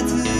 that